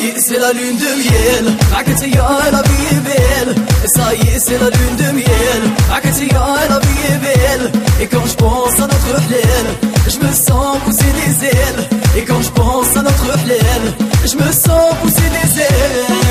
سیلاک یار بیل سائی سیلا لاکھ ویل ایکش پوسن چھوٹے اس میں ساپسیل اس میں سامپ سنی سیل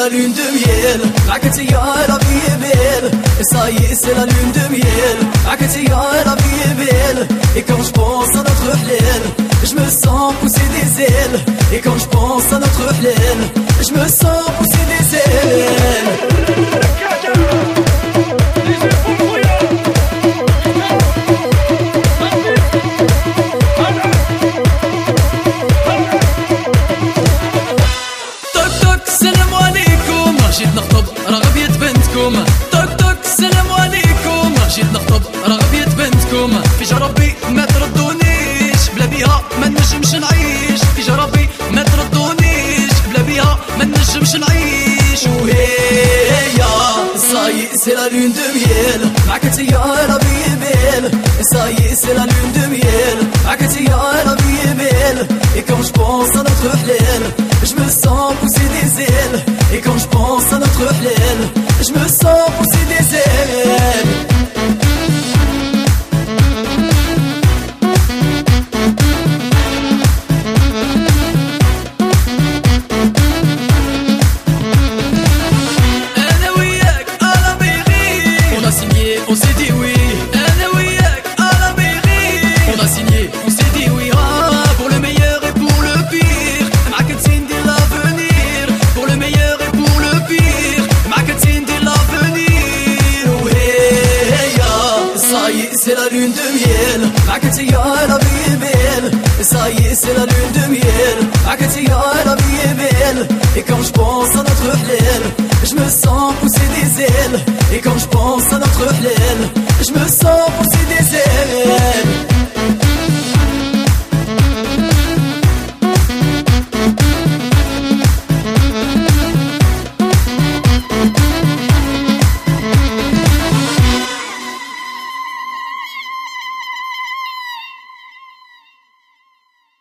سلند یار بھیل ایک مش پوسن چھوٹ لین اس میں سانپ سید ایک مش پوسن چھوٹ لین اس میں سانپ سید بنتكم توك توك سلام عليكم جيت نخطب رغبية بنتكم في جربي ما تردونيش بلا بيها ما نجمش نعيش في جربي ما تردونيش بلا بيها ما نجمش نعيش وهي يا صاي سي لا لون دو ميل معاك انت يا ربي بيل صاي سي لا لون دو ميل معاك انت يا ربي بيل et quand je pense à notre جی رند میل آخار بھیل ایک ممس پوسن خجل اس میں سانپ سید ایکمس پوسن خل اس میں سانپ